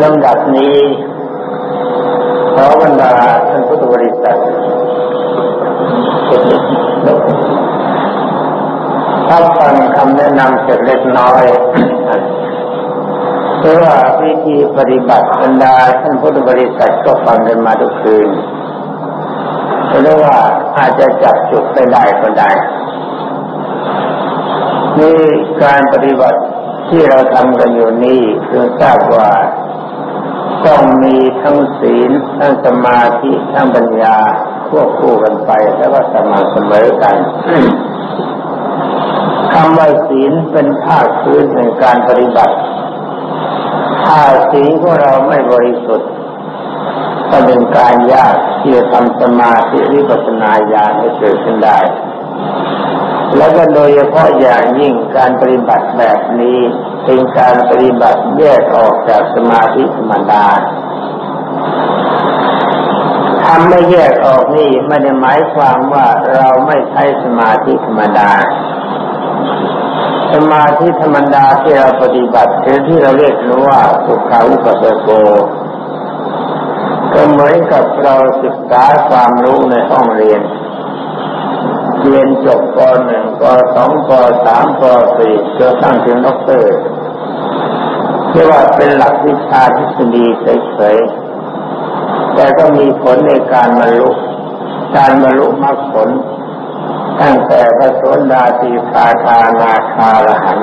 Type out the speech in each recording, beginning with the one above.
ลำดับนี้ขอบรรดาท่านพุทธบริษัทถ้าฟังคำแนะนำเสร็จเล็กน้อยเพราะว่าวิธีปฏิบัติบรรดาท่านพุทธบริษัทก็ฟังกันมาทุกคืนเพราะว่าอาจจะจับจุดไปได้ก็ได้นี่การปฏิบัติที่เราทำกันอยู่นี่คือทราบว่า ต้องมีทั้งศีลทั้งสมาธิทั้งปัญญาควบคู่กันไปแล้วก็สม่ำเสมอกันคำว่าศีลเป็นภาคพื้นในการปฏิบัติ ถ้าศีลของเราไม่บริสุทธิ์ก็เป็นการยากที่จะทำสมาธิวิปัสสนาญาณให้เกิดขึ้นได้ แล้วก็โดยเฉพาะอย่างยิ่งการปฏิบัติแบบนี้ เป็นการปฏิบัติแยกออกจากสมาธิธรรมดาทำไม่แยกออกนี่ไม่ได้หมายความว่าเราไม่ใช้สมาธิธรรมดา สมาธิธรรมดาที่เราปฏิบัติหรือที่เราเรียกว่าสุขาอุปัสโกก็เหมือนกับเราศึกษาความรู้ในห้องเรียน เรียนจบปหนึ่งปสองปสามปสี่จนตั้งถึงด็อกเตอร์เรียกว่าเป็นหลักวิชาทฤษฎีเฉยๆแต่ก็มีผลในการบรรลุการบรรลุมรรคผล ตั้งแต่พระโสดาสีคาคานาคาละหัน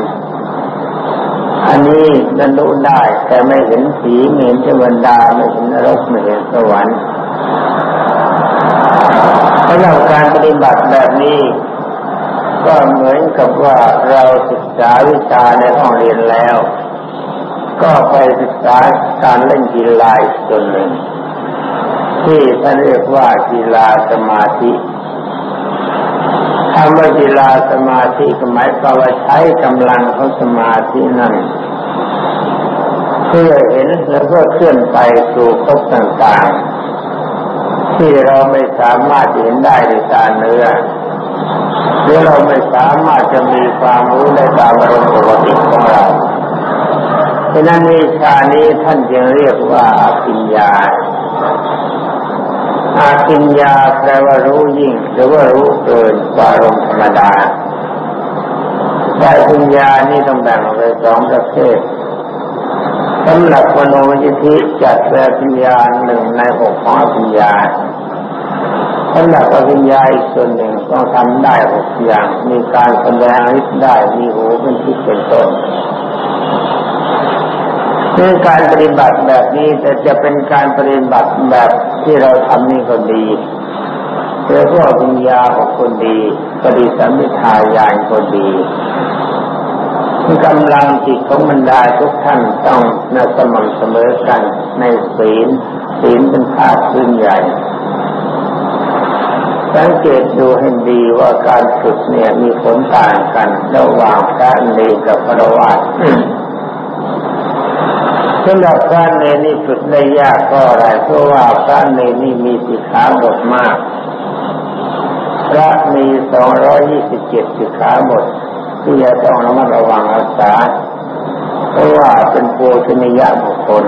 อันนี้บรรลุได้แต่ไม่เห็นสีไม่เห็นเทวดาไม่เห็นนรกไม่เห็นสวรรค์ สำหรับการปฏิบัติแบบนี้ ก็เหมือนกับว่าเราศึกษาวิชาในห้องเรียนแล้ว ก็ไปศึกษาการเล่นกีฬาอีกส่วนหนึ่ง ที่ท่านเรียกว่ากีฬาสมาธิคำว่ากีฬาสมาธิหมายความว่าใช้กำลังของสมาธินั้นเพื่อเห็นแล้วก็เคลื่อนไปสู่ภพต่างๆ ที่เราไม่สามารถเห็นได้ในตาเนื้อหรือเราไม่สามารถจะมีความรู้ในตามอารมณ์ปกติของเราฉะนั้นวิชานี้ท่านจึงเรียกว่าอาปิญญาอาปิญญาแปลว่ารู้ยิ่งหรือว่ารู้เกินกว่าอารมณ์ธรรมดาแต่ปัญญานี่ต้องแบ่งออกเป็นสองประเภท สำหรับมโนยิธิจัดแปลปัญญาหนึ่งในหกของปัญญาสำหรับปัญญาอีกส่วนหนึ่งต้องทำได้หกอย่าง มีการแสดงฤทธิ์ได้มีหูเป็นที่เป็นต้นคือการปฏิบัติแบบนี้แต่จะเป็นการปฏิบัติแบบที่เราทำนี่ก็ดีเพื่อพวกปัญญาของคนดีปฏิสัมพิทายานคนดี กำลังจิตของบรรดาทุกท่านต้องน่าสม่ำเสมอกันในศีล ศีลเป็นภาคพื้นใหญ่ สังเกตดูให้ดีว่าการฝึกเนี่ยมีผลต่างกัน ระหว่างพระเนกับพระวาสสำหรับพระเนนี่ฝึกได้ยากก็อะไรเพราะว่าพระเนนี่มีสิกขาบทมาก พระมีสองร้อยยี่สิบเจ็ดสิกขาบท ที่จะต้องระมัดระวังรักษา เพราะว่าเป็นโภชนิยบุคคล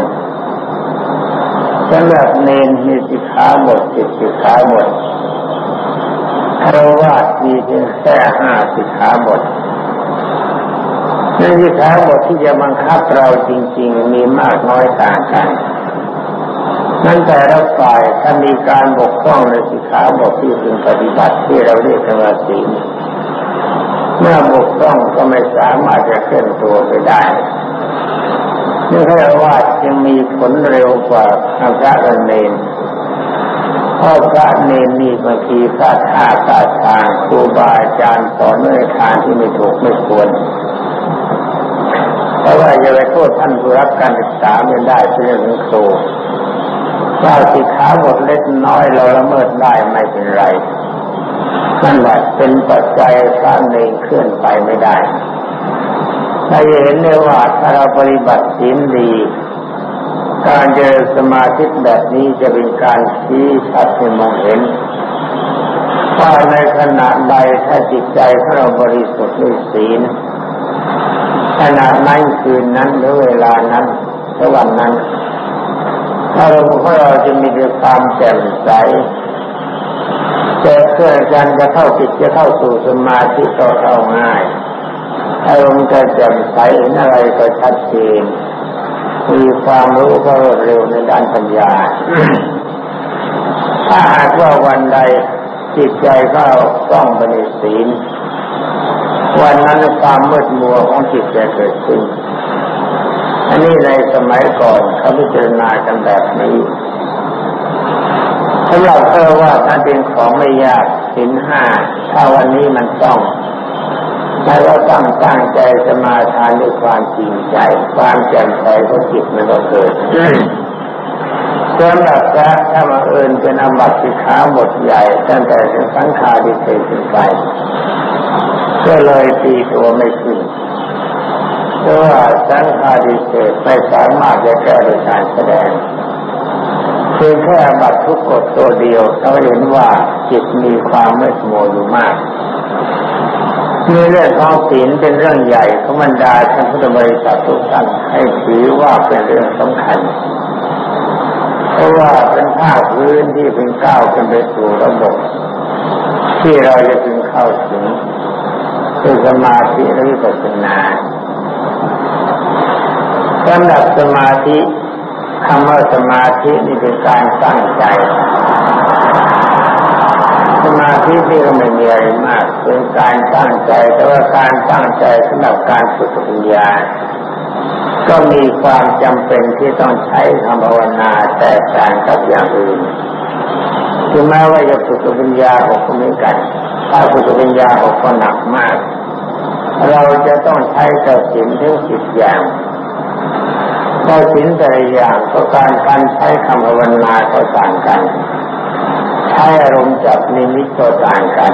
สำหรับเนนมีสิขาบทสิบสิขาบทคารวะมีเพียงแค่ห้าสิขาบทในสิขาบทที่จะบังคับเราจริง ๆ มีมากน้อยต่างกันนั่นแต่ละฝ่ายถ้ามีการบกพร่องในสิขาบทที่เป็นปฏิบัติที่เราเรียกว่าศีล เมื่อบกพร่องก็ไม่สามารถจะเคลื่อนตัวไปได้นี่เขาเรียกว่าจึงมีผลเร็วกว่าพระเนนเพราะพระเนนนี่บางทีพลาดท่าพลาดทางครูบาอาจารย์สอนในทางที่ไม่ถูกไม่ควรเพราะว่าอย่าไปโทษท่านผู้รับการศึกษาไม่ได้เป็นเรื่องของครูถ้าสิขาบทเล็กน้อยเราละเมิดได้ไม่เป็นไร นั่นแหละเป็นปัจจัยพระเนรเคลื่อนไปไม่ได้ถ้าเห็นได้ว่าถ้าเราปฏิบัติศีลดี การเจริญสมาธิแบบนี้จะเป็นการชี้ชัดให้มองเห็นว่าในขณะใดถ้าจิตใจของเราบริสุทธิ์ด้วยศีลขณะนั้นคืนนั้นหรือเวลานั้นหรือวันนั้นอารมณ์ของเราจะมีความแจ่มใส จะเคลื่อนการจะเข้าจิตจะเข้าสู่สมาธิก็เข้าง่ายอารมณ์จะแจ่มใสเห็นอะไรก็ชัดเจนมีความรู้ก็รวดเร็วในด้านปัญญา ถ้าหากว่าวันใดจิตใจก็ต้องบริสีลวันนั้นความมืดมัวของจิตจะเกิดขึ้น อันนี้ในสมัยก่อนเขาพิจารณากันแบบนี้ สำหรับเธอว่าถ้าเป็นของไม่ยากสินห้าถ้าวันนี้มันต้องแต่ว่าตั้งตั้งใจสมาทานด้วยความจริงใจ ความแจ่มใสของจิตมันก็เกิดสำหรับพระถ้ามาเอินเป็นอมัตสิขาหมดใหญ่ตั้งแต่เป็นสังขารดิเศษขึ้นไปก็เลยตีตัวไม่ขึ้นเพราะว่าสังขารดิเศษไม่สามารถจะแก้โดยการแสดง พียงแค่บัตรทุกกฎตัวเดียวเราเห็นว่าจิตมีความไม่สมบูรณ์มากมีเรื่องของศีลเป็นเรื่องใหญ่ของบรรดาท่านพุทธบริษัททุกท่านให้ถือว่าเป็นเรื่องสำคัญ เพราะว่าเป็นภาคพื้นที่เป็นก้าวขึ้นไปสู่ระบบที่เราจะถึงเข้าถึงคือสมาธิและวิปัสสนาสำหรับสมาธิ คำว่าสมาธินี่เป็นการตั้งใจ สมาธิที่ก็ไม่มีอะไรมาก เป็นการตั้งใจ แต่ว่าการตั้งใจสำหรับการฝึกปัญญาก็มีความจำเป็นที่ต้องใช้คำภาวนาแต่การกับอย่างอื่นถึงแม้ว่าจะฝึกปัญญาหกก็เหมือนกัน ถ้าฝึกปัญญาหกก็หนักมาก เราจะต้องใช้กสินทั้งสิบอย่าง กสินแต่ละอย่างก็การการใช้คำภาวนาก็ต่างกัน ใช้อารมณ์จับนิมิตก็ต่างกัน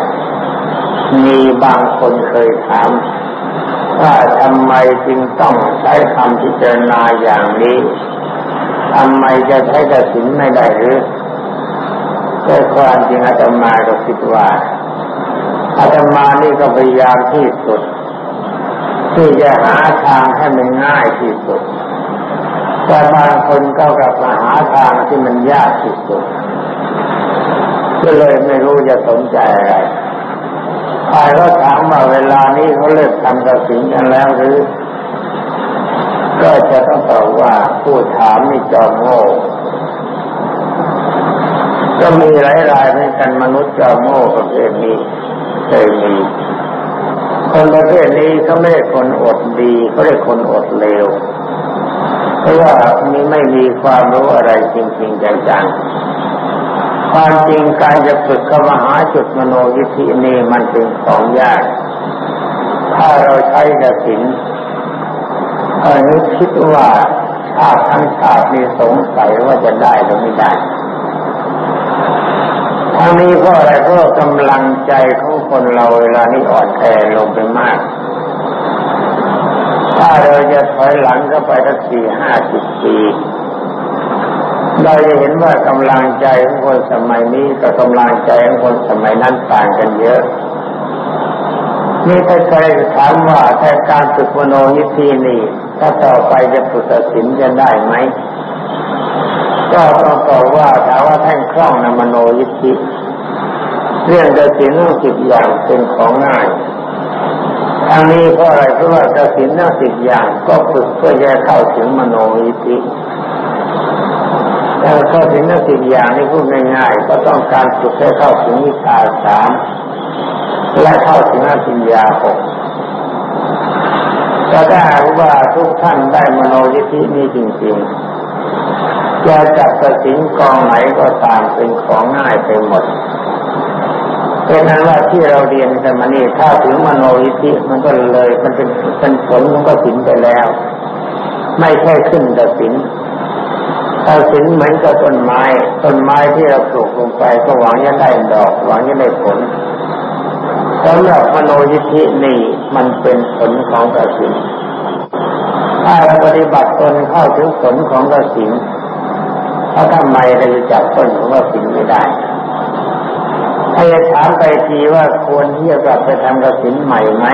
มีบางคนเคยถามว่าทำไมจึงต้องใช้คำพิจารณาอย่างนี้ทำไมจะใช้กสินไม่ได้หรือแต่ความจริงอาตมาก็คิดว่าอาตมานี่ก็พยายามที่สุดที่จะหาทางให้มันง่ายที่สุด แต่บางคนก็กลับมาหาทางที่มันยากที่สุดก็เลยไม่รู้จะสนใจอะไรใครก็ถามว่าเวลานี้เขาเลิกทำกระสินกันแล้วหรือ ก็จะต้องตอบว่าผู้ถามนี่จอมโง่ก็มีหลายรายเหมือนกันมนุษย์จอมโง่ประเภทนี้เคยมีคนประเภทนี้เขาไม่ได้คนอดดีเขาเรียกคนอดเลว ราะว่ามีไม่มีความรู้อะไรจริงๆจังๆความจริงการจะฝึกเข้ามาหาจุดมโนยิธินี่มันเป็นของยาก ถ้าเราใช้กสินก็นึกคิดว่าชาติทั้งชาติมีสงสัยว่าจะได้หรือไม่ได้ทั้งนี้เพราะอะไรเพราะกำลังใจของคนเราเวลานี้อ่อนแอลงไปมาก ถ้าเราจะถอยหลังก็ไปสักสี่ห้าสิบปีเราจะเห็นว่ากำลังใจของคนสมัยนี้กับกำลังใจของคนสมัยนั้นต่างกันเยอะนี่ถ้าใครถามว่าถ้าการฝึกมโนยิธินี่ถ้าต่อไปจะฝึกศิลจะได้ไหมก็ต้องตอบว่าถามว่าท่านคล่องในมโนยิธิเรื่องกสินทั้งสิบอย่างเป็นของง่าย ทางนี้เพราะอะไรเพราะว่ากสินทั้งสิบอย่างก็ฝึกเพื่อจะเข้าถึงมโนยิทธิถ้าเข้าถึงนักสิ่งอย่างนี้พูดง่ายๆก็ต้องการฝึกให้เข้าถึงวิชาสามและเข้าถึงอภิญญาหกแต่ถ้ว่าทุกท่านได้มโนยิธินี้จริงๆจะจับสินกองไหนก็ตามเป็นของง่ายไปหมด เป็นนั้นว่าที่เราเรียนกันมานี่ถ้าถึงมโนยิธิมันก็เลยมันเป็นเป็นผลมันก็สินไปแล้ว ไม่ใช่ขึ้นกระสินถ้าสินเหมือนกับต้นไม้ต้นไม้ที่เราปลูกลงไปก็หวังจะได้ดอกหวังจะได้ผลสำหรับมโนยิธินี่มันเป็นผลของกสินถ้าเราปฏิบัติตนเข้าถึงผลของกสินถ้าทำไมเราจะจับต้นของกสินไม่ได้ ถ้าจะถามไปทีว่าควรที่จะกลับไปทำกสินใหม่ไหม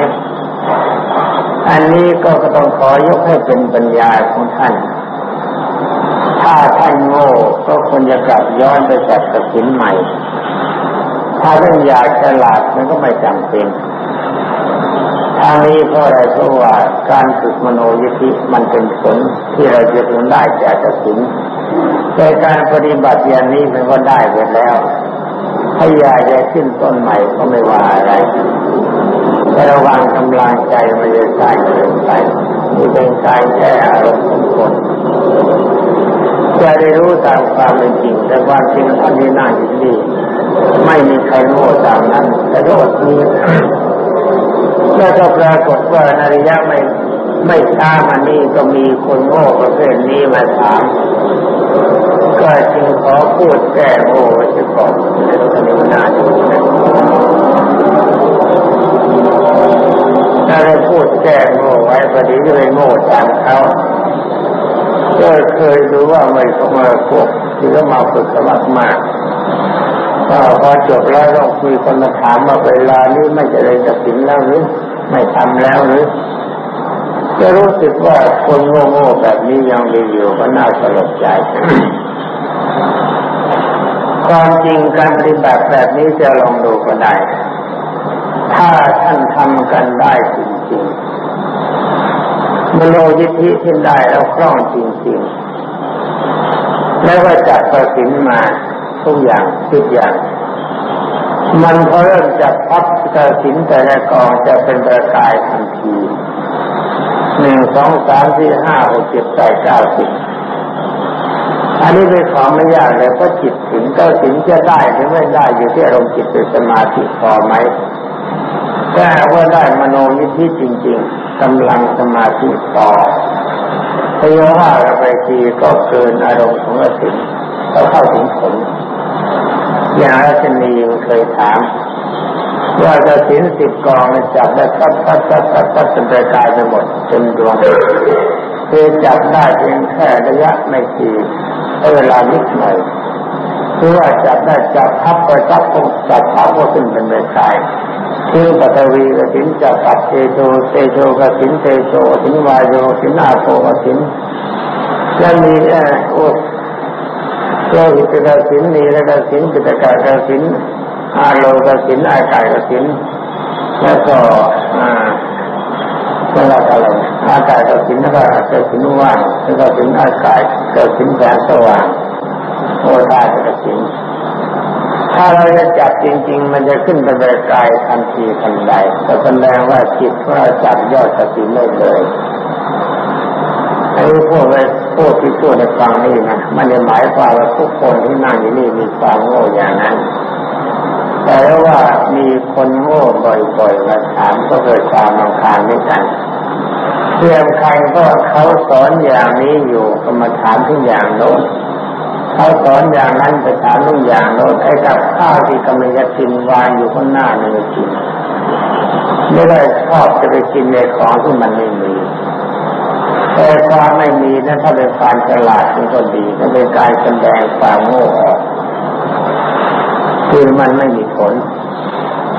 อันนี้ก็ต้องขอยกให้เป็นปัญญาของท่าน ถ้าท่านโง่ก็ควรจะกลับย้อนไปจัดกสินใหม่ ถ้าเรื่องอยากฉลาดมันก็ไม่จำเป็นทางนี้เพราะอะไรเพราะว่าการฝึกมโนยิธิมันเป็นผลที่เราจะถึงได้จากกสินแต่การปฏิบัติอย่างนี้มันก็ได้ไปแล้ว ถ้ายากจะขึ้นต้นใหม่ก็ไม่ว่าอะไรแต่ระวังกำลังใจมันจะใส่เกินไปนี่เป็นการแก้อารมณ์ของคนจะได้รู้ตามความเป็นจริง แต่ความจริงท่นนี้น่ายินดีไม่มีใครรู้ตามนั้น แต่ก็อดนี้แล้วก็ปรากฏว่านาริยะไม่ไม่ช้ามานี่ก็มีคนโง่ประเภทนี้มาถามก็จึงขอพูดแก้โง่ ก่อนในตอนนี้น่าดูนะถ้าเราพูดแก้โง่ไว้พอดีก็เลยโง่ตามเขาก็เคยดูว่าไม่เข้ามาพวกที่เขามาฝึกสมัครมากก็พอจบแล้วต้องคุยคนมาถามว่าเวลานี้ไม่จะเลยจะสินแล้วหรือไม่ทำแล้วหรือจะรู้สึกว่าคนโง่ๆแบบนี้ยังมีอยู่ก็น่าสลดใจ ความจริงการปฏิบัติแบบนี้จะลองดูก็ได้ ถ้าท่านทำกันได้จริงๆมโนยิทธิที่ได้แล้วคล่องจริงๆ แล้วก็จับประสินมาทุกอย่างทุกอย่าง มันพอเริ่มจับพับกระสินแต่ละกองจะเป็นประกายทันทีหนึ่งสองสามสี่ห้าหกเจ็ดแปดเก้าสิบ อันนี้เป็นของไม่ยากเลยเพราะจิตถึงก็ถึงจะได้หรือไม่ได้อยู่ที่อารมณ์จิตเป็นสมาธิพอไหมถ้าว่าได้มโนยิทธิจริง ๆกำลังสมาธิพอพยาว่าไปทีก็เกินอารมณ์ของอสิก็เข้าถึงผลอย่างรัชนีเคยถาม ว่าจะสินสิบกองจับได้ปั๊บปั๊บปั๊บปั๊บปั๊บจนไปกายไปหมดเต็มดวงคือจับได้เพียงแค่ระยะไม่กี่ ช้เวลานิดหน่อยคือว่าจับได้จับทับไปจับจับทับก็ขึ้นเป็นเมกายคือปัตวีกสินจับปับเตโชเตโชกสินเตโชสินวายโยสินอาโปกสินและมีเออโอ้โลหิตกสินนีและกสินปิตกากสินอาโลกสินอากายกสินแล้วก็อ่า แล้วก็อะไรอากาศกับสินแล้วก็กสินว่างแล้วก็สินอากาศกับสินแสงสว่างโอทากับสินถ้าเราจะจับจริง ๆ มันจะขึ้นไปบรกายทันทีทันใดแต่แสดงว่าจิตว่าจับยอดกสิไม่เลยไอ้พวกไอ้พวกที่พูดในฟังนี่นะมันจะหมายความว่าทุกคนที่นั่งอยู่นี่มีความโง่อย่างนั้น แต่ว่ามีคนโง่บ่อยๆมาถามก็เกิดความรำคาญด้วยกันเพื่อนใครก็เขาสอนอย่างนี้อยู่ก็มาถามทุกอย่างโน้นเขาสอนอย่างนั้นไปถามทุกอย่างโน้นไอ้กับข้าวที่กำลังจะกินวางอยู่ข้างหน้าไม่กินไม่ได้ชอบจะไปกินในของที่มันไม่มีแต่ความไม่มีนั้นถ้าเป็นความฉลาดมันก็ดีถ้าเป็นการแสดงความโง่ออก คือมันไม่มีผล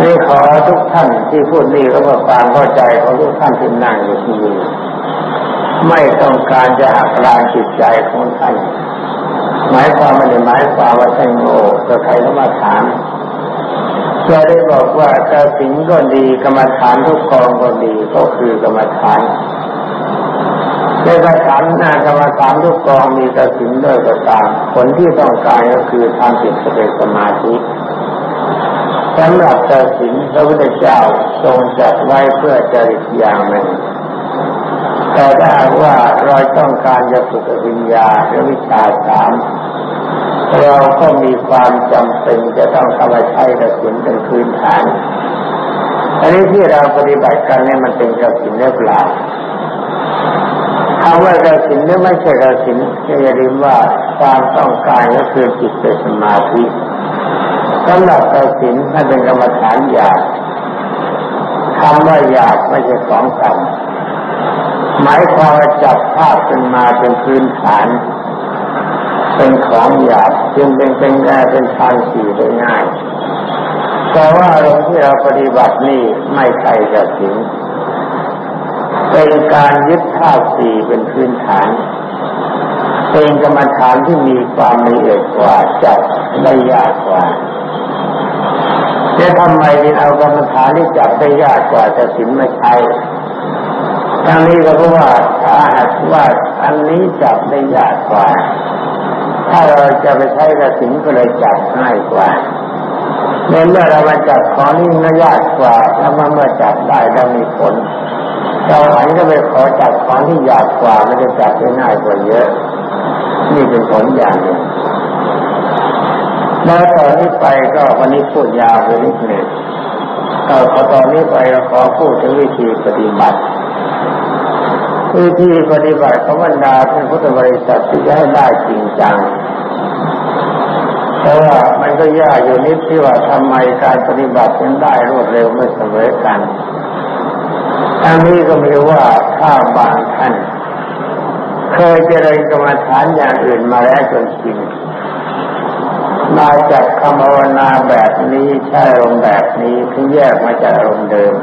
นี่ขอทุกท่านที่พูดนี่ก็ว่าความเข้าใจของทุกท่านที่นั่งอยู่ที่นี่ไม่ต้องการจะหักล้างจิตใจของท่านหมายความไม่ได้หมายความว่าท่านโง่ก็ใครก็มาถามจะได้บอกว่ากระสิงก็ดีกรรมฐานทุกกองก็ดีก็คือกรรมฐานในกรรมฐานหน้ากรรมฐานทุกกองมีกระสินด้วยก็ตามผลที่ต้องการก็คือทำจิตเป็นสมาธิ สำหรับกสินพระพุทธเจ้าทรงจัดไว้เพื่อจริตอย่างหนึ่ง แต่ถ้าว่าเราต้องการจะฝึกวิญญาหรือวิชาสามเราก็มีความจำเป็นจะต้องทำใช้กสินเป็นพื้นฐานอันนี้ที่เราปฏิบัติกันเนี่ยมันเป็นกสินหรือเปล่าคำว่ากสินหรือไม่ใช่กสินอย่าลืมว่าความต้องการก็คือจิตเป็นสมาธิ สำหรับกสินถ้าเป็นกรรมฐานยาบคำว่ายาบไม่ใช่ของต่ำหมายความว่าจับภาพเป็นมาเป็นพื้นฐานเป็นของหยาบจึงเป็นเป็นแง่เป็นทางสี่ได้ง่าย แต่ว่าอารมณ์ที่เราปฏิบัตินี่ไม่ใช่กสินเป็นการยึดธาตุสี่เป็นพื้นฐาน เป็นกรรมฐานที่มีความละเอียดกว่าจับได้ยากกว่า จะทำไมถึงเอากรรมฐานที่จับได้ยากกว่าจะสินไม่ใช่ทั้งนี้ก็เพราะว่าถ้าหากว่าอันนี้จับได้ยากกว่า ถ้าเราจะไปใช้กระสินก็เลยจับง่ายกว่าเมื่อเรามาจับของนี่มันยากกว่าถ้ามาเมื่อจับได้แล้วมีผลเราหันก็ไปขอจับของที่ยากกว่ามันจะจับได้ง่ายกว่าเยอะ นี่เป็นผลอย่างหนึ่ง แล้วตอนนี้ไปก็วันนี้พูดยาวไปนิดหนึ่งก็พอตอนนี้ไปขอพูดถึงวิธีปฏิบัติวิธีปฏิบัติของบรรดาท่านพุทธบริษัทที่จะให้ได้จริงจังเพราะว่ามันก็ยากอยู่นิดที่ว่าทำไมการปฏิบัติถึงได้รวดเร็วไม่เสมอกันอันนี้ก็มีว่าถ้าบางท่าน เคยเจริญกรรมฐานอย่างอื่นมาแล้วจนชิน มาจากคำภาวนาแบบนี้ใช่อารมณ์แบบนี้ที่แยกมาจากอารมณ์เดิม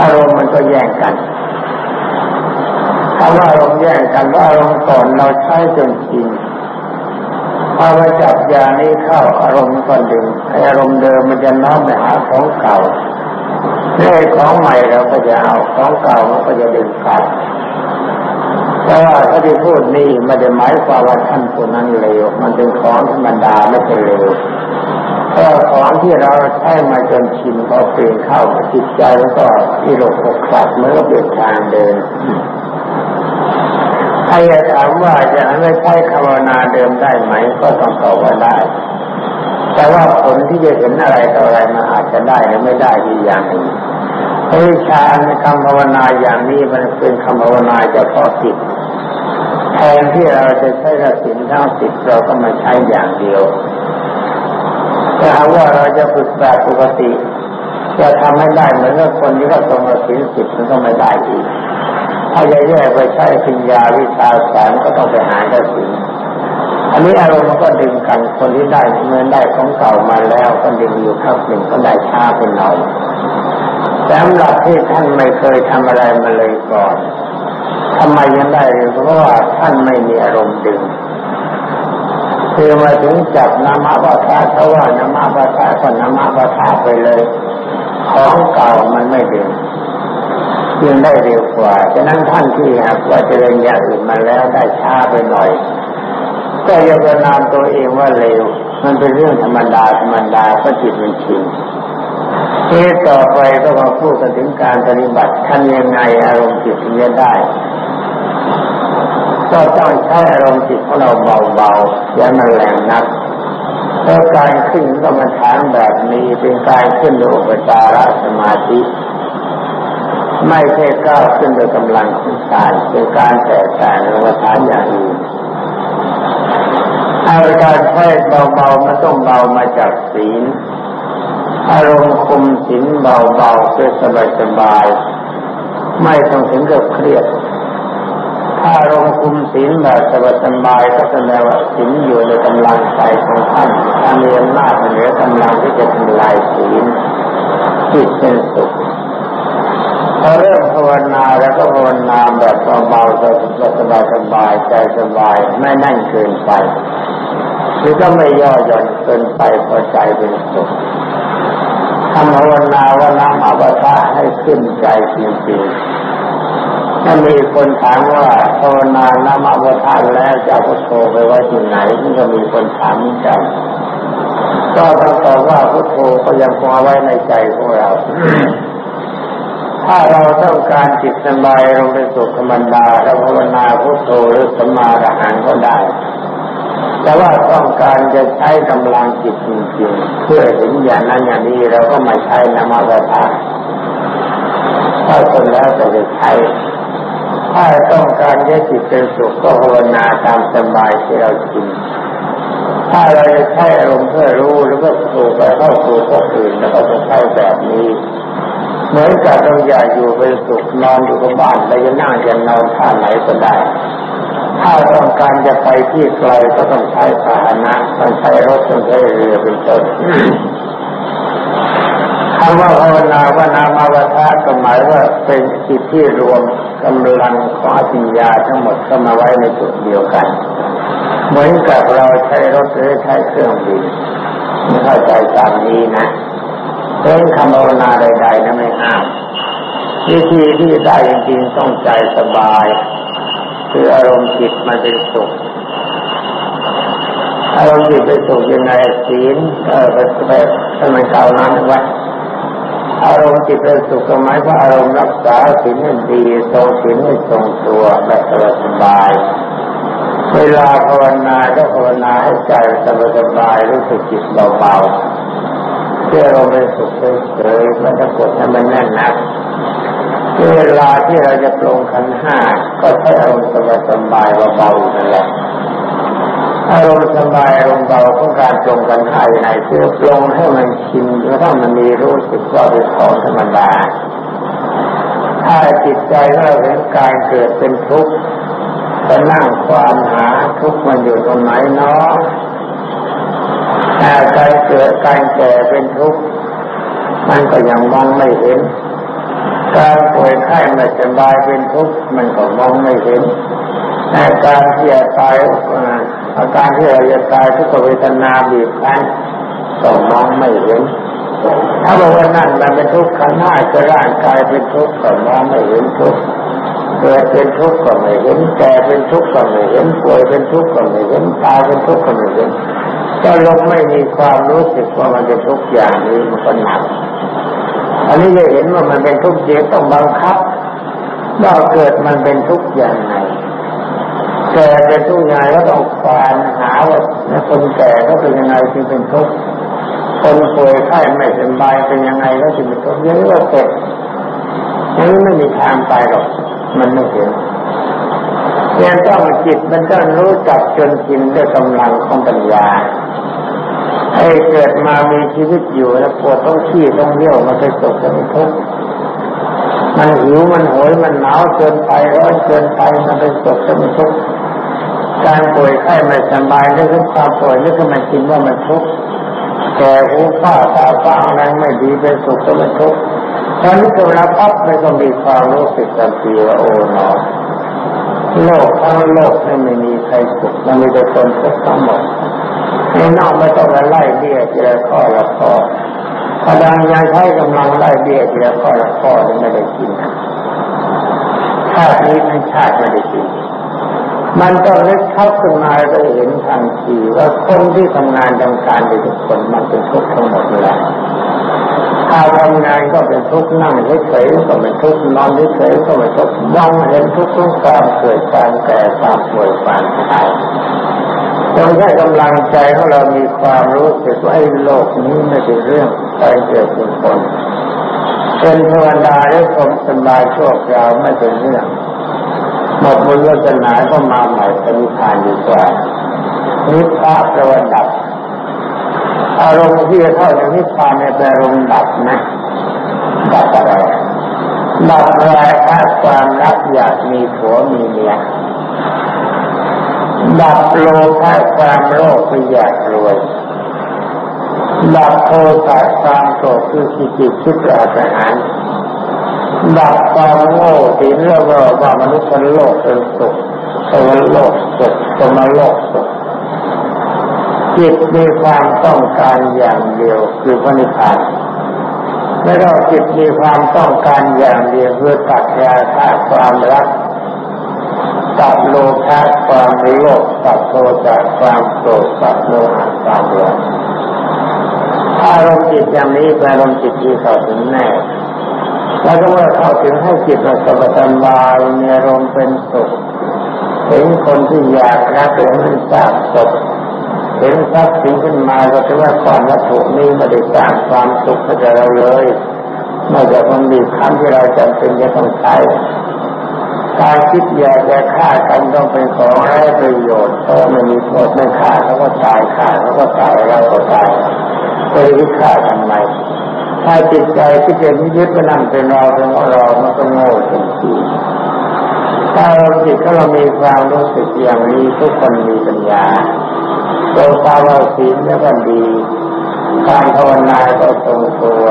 อารมณ์มันก็แยกกันถ้าว่าอารมณ์แยกกันว่าอารมณ์ก่อนเราใช้จนชินพอมาจับยานี้เข้าอารมณ์ก็ดึงอารมณ์เดิมมันจะน้อมไปหาของเก่าเรื่องของใหม่เราก็จะเอาของเก่ามันก็จะดึงกลับ แต่ว่าถ้าที่พูดนี่ไม่ได้หมายความว่าท่านผู้นั้นเลวมันเป็นของธรรมดาไม่ใช่เลวเพราะของที่เราใช้มาจนชินพอเปลี่ยนเข้าจิตใจแล้วก็อิโรกกลับเมื่อเปลี่ยนทางเดินใครจะถามว่าจะไม่ใช้ภาวนาเดิมได้ไหม ก็ต้องตอบว่าได้ แต่ว่าผลที่จะเห็นอะไรต่ออะไรมันอาจจะได้หรือไม่ได้อีกอย่างหนึ่ง วิชาในคำภาวนาอย่างนี้มันเป็นคำภาวนาเฉพาะจิตแทนที่เราจะใช้กสินทั้งสิบเราก็มาใช้อย่างเดียวถ้าหาว่าเราจะฝึกแบบปกติจะทำให้ได้เหมือนกับคนที่เขาทรงกสินสิบมันก็ไม่ได้อีกถ้าจะแยกไปใช้ปัญญาวิชาสารก็ต้องไปหากสินอันนี้อารมณ์มันก็ดึงกันคนที่ได้เมื่อได้ของเก่ามาแล้วก็ดึงอยู่ข้างหนึ่งก็ได้ช้าเป็นหน่อย สำหรับที่ท่านไม่เคยทำอะไรมาเลยก่อนทำไมยังได้เพราะว่าท่านไม่มีอารมณ์ดึงคือมาถึงจับนามาบาทาเขาว่านามาบาทาก็นามาบาทาไปเลย ของเก่ามันไม่ดึงยังได้เร็วกว่าฉะนั้นท่านที่หากว่าจะเรียนอย่างอื่นมาแล้วได้ช้าไปหน่อย ก็ยังประนามตัวเองว่าเร็ว มันเป็นเรื่องธรรมดาธรรมดาก็จิตมันชิน ที่ต่อไปก็มาพูดกันถึงการปฏิบัติทำยังไงอารมณ์จิตจะได้ ก็ต้องใช้อารมณ์จิตของเราเบาๆอย่ามันแรงนักเพราะการขึ้นกรรมฐานแบบนี้เป็นการขึ้นโดยปจารสมาธิ ไม่ใช่ก้าวขึ้นโดยกำลังของกายเป็นการแตกต่างกรรมฐานอย่างอื่นอาการใช้เบาๆมันต้องเบามาจากศีล อารมณ์คุมศีลเบาๆเป็นสบายๆไม่ต้องถึงกับเครียด ถ้าลงคุมศีลแบบสบายๆก็แสดงว่าศีลอยู่ในกำลังใจของท่านท่านมีอำนาจเหนือกำลังที่จะทำลายศีลจิตเป็นสุขพอเริ่มภาวนาแล้วก็ภาวนาแบบเบาๆสบายสบายใจสบายไม่แน่นเกินไปหรือก็ไม่ย่อหย่อนเกินไปพอใจเป็นสุข ทำภาวนาว่าน้ำอวตารให้ขึ้นใจจริงๆถ้ามีคนถามว่าภาวนานามาบทานแล้วจะพุทโธไปไว้ที่ไหนนี่ก็มีคนถามกันก็ต้องตอบว่าพุทโธก็ยังคงไว้ในใจของเรา ถ้าเราต้องการจิตสบายลงเป็นสุขธรรมดาเราภาวนาพุทโธหรือสมาธิหันก็ได้ แต่ว่าต้องการจะใช้กำลังจิตจริงๆเพื่อถึงอย่างนั้นอย่างนี้เราก็ไม่ใช้นามบทานถ้าคนแล้วจะใช้ถ้าต้องการให้จิตเป็นสุขก็ภาวนาตามสบายที่เราชินถ้าเราจะใช้อารมณ์เพื่อรู้หรือว่าสู่ไปเข้าสู่พวกอื่นแล้วก็จะใช้แบบนี้เหมือนกับเราอยากอยู่เป็นสุขนอนอยู่กับบ้านแต่จะนั่งจะนอนท่าไหนก็ได้ ถ้าต้องการจะไปที่ไกลก็ต้องใช้พาหนะต้องใช้รถต้องใช้เรือเป็นต้นคำว่าภาวนาว่านามาวทะก็หมายว่าเป็นจิตที่รวมกำลังของอภิญญาทั้งหมดเข้ามาไว้ในจุดเดียวกัน เหมือนกับเราใช้รถหรือใช้เครื่องบินไม่เข้าใจตามนี้นะเรื่องคำภาวนาใดๆนะไม่ห้ามวิธีที่ได้จริงๆต้องใจสบาย คืออารมณ์จิตมันเป็นสุขอารมณ์จิตเป็นสุขยังไงศีลเออไปไปทำไมเก่านั้นไว้อารมณ์จิตเป็นสุขหมายว่าอารมณ์รักษาศีลให้ดีทรงศีลให้ทรงตัวแบบสบายเวลาภาวนาก็ภาวนาให้ใจสบายรู้สึกจิตเบาๆเพื่อเราเป็นสุขเฉยๆไม่ต้องกดให้มันแน่นหนัก เวลาที่เราจะปรงขันห้าก็ใช้อารมณ์สบายๆเบาๆนั่นแหละอารมณ์สบายอารมณ์เบาของการปรงกันห้าอย่างไรเพื่อปรงให้มันชินแล้วถ้ามันมีรู้สึกว่าเป็นของธรรมดาถ้าจิตใจเราเห็นกายเกิดเป็นทุกข์จะนั่งความหาทุกข์มันอยู่ตรงไหนเนาะถ้าการเกิดการแก่เป็นทุกข์มันก็ยังมองไม่เห็น การป่วยไข้ไม่สบายเป็นทุกข์มันก็มองไม่เห็นแต่การที่จะตายอาการที่เราจะตายทุกเวทนาบีบคั้นก็มองไม่เห็น ถ้าบอกว่านั่นมันเป็นทุกข์ขันห้าจะร่างกายเป็นทุกข์ก็มองไม่เห็นทุกข์เกิดเป็นทุกข์ก็ไม่เห็นแก่เป็นทุกข์ก็ไม่เห็นป่วยเป็นทุกข์ก็ไม่เห็นตายเป็นทุกข์ก็ไม่เห็นก็ลงไม่มีความรู้สึกว่ามันเป็นทุกข์อย่างนี้มันก็หนัก อันนี้จะเห็นว่ามันเป็นทุกข์เจีต้องบังคับว่าเกิดมันเป็นทุกข์อย่างไรแก่เป็นทุกข์ยังไงก็ต้องควานหาว่าคนแก่ก็เป็นยังไงจึงเป็นทุกข์คนป่วยไข้ไม่สบายเป็นยังไงก็จึงเป็นทุกข์ยังว่าเกิดยังไม่มีทางไปหรอก มันไม่เห็นเพียต้องจิตมันก็รู้จักจนกินด้วยกำลังของปัญญา ให้เกิดมามีชีวิตอยู่แล้วปวดต้องขี้ต้องเลี้ยวมันไปตกเป็นทุกข์มันหิวมันโหยมันหนาวเกินไปร้อนเกินไปมันไปตกเป็นทุกข์การป่วยไข้ไม่สบายเรื่องความป่วยนี่ก็มันคิดว่ามันทุกข์แต่หูฝ้าตาฟังอะไรไม่ดีเป็นสุขก็มันทุกข์ตอนนี้เวลาพับไม่ต้องมีความรู้สึกทันทีว่าโอ้หนอโลกทั้งโลกไม่มีใครสุขมันมีแต่คนทุกข์ทั้งหมด ในนอกไม่ต้องไล่เบี้ยทีละข้อละข้อพดังยังใช้กำลังไล่เบี้ยทีละข้อละข้อที่ไม่ได้กินชาตินี้ทั้งชาติไม่ได้กินมันต้องเล็กเข้าขึ้นมาเราเห็นทันทีว่าคนที่ทำงานทำการทุกคนมันเป็นทุกข์ทั้งหมดเลยถ้าทำงานก็เป็นทุกข์นั่งเฉยๆก็เป็นทุกข์นอนเฉยๆก็เป็นทุกข์มองเห็นทุกข์ทุกความเกิดการแก่ความป่วยความตาย ต้องให้กำลังใจของเรามีความรู้สึกว่าไอ้โลกนี้ไม่ใช่เรื่องไปเกิดเป็นคนเป็นเทวดาได้ผมสบายโชคยาวไม่เป็นเรื่องหมดบุญวาสนาก็มาใหม่ปฏิพานดีกว่านิพพานประวัดับอารมณ์ที่จะเข้าในนิพพานในแปลอารมณ์ดับนะดับอะไรดับราคะความรักอยากมีผัวมีเมีย ดับโลภะความโลภคืออยากรวยดับโทสะความโกรธคือคิดจิตคิดราชหารดับความโง่ที่เรื่องว่ามนุษย์นโลกเป็นสุขสวโลกสุขสมโลกสุขจิตมีความต้องการอย่างเดียวคือพระนิพพานและเราจิตมีความต้องการอย่างเดียวคือตัดยาฆาความรัก ตัดโลภะความโลภตัดโทสะความโกรธตัดโมหะความหลงอารมณ์จิตอย่างนี้เป็นอารมณ์จิตที่เข้าถึงแน่แล้วก็เมื่อเข้าถึงให้จิตมันสบายบายมีอารมณ์เป็นสุขเห็นคนที่อยากรักเห็นมันทราบศพเห็นทรัพย์สินขึ้นมาก็ถือว่าความวัตถุนี้ไม่ได้สร้างความสุขให้เราเลยนอกจากมันมีคำที่เราจำเป็นจะต้องใช้ การคิดอยากจะฆ่ากันต้องเป็นของไร้ประโยชน์เพราะไม่มีโทษไม่ฆ่าเขาก็ตายฆ่าเขาก็ตายเราก็ตายไปวิฆ่าทำไมถ้าจิตใจที่เป็นยึดมันนั่นเป็นเราเป็นของเรามันก็โง่จริงๆถ้าเราจิตถ้าเรามีความรู้สึกอย่างนี้ทุกคนมีปัญญาเราตาเราศีลแล้วก็ดีการภาวนาก็ตรงตัว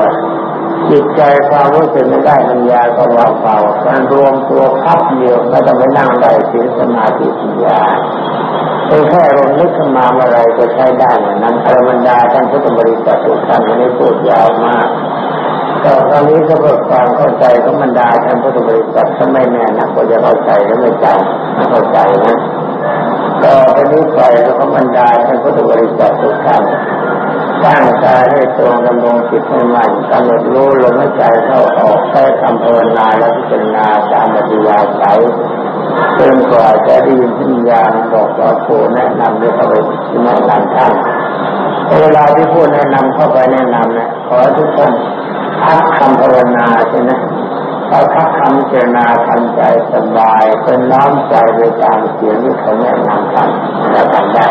จิตใจความรู้สึกไม่ได้ปัญญาก็วางเบาการรวมตัวพับเดียวไม่ต้องไปนั่งได้ศีลสมาธิปัญญาเป็นแค่ลมนึกขึ้นมาเมื่อไรก็ใช้ได้เหมือนนั้นธรรมดาท่านพุทธบริษัททุกท่านไม่ได้พูดยาวมากแต่ตอนนี้ก็เพื่อความเข้าใจของบรรดาท่านพุทธบริษัทถ้าไม่แน่นักก็จะเข้าใจหรือไม่ใจไม่เข้าใจนะต่อไปนี้ไปก็บรรดาท่านพุทธบริษัททุกท่านตั้งใจให้ตรงดำรงจิตให้มั่น กำหนดรู้ลมหายใจเข้าออกใช้คำภาวนาและพิจารณาตามปฏิยาศัยจนกว่าจะได้ยินสัญญาณบอกว่าผู้แนะนำด้วยเข้าไปแนะนำท่านเวลาที่ผู้แนะนำเข้าไปแนะนำเนี่ยขอทุกท่านพักคำภาวนาใช่ไหมถ้าพักคำเจรนาทำใจสบายเป็นน้อมใจไปตามเสียงที่เขาแนะนำท่านแล้วทำได้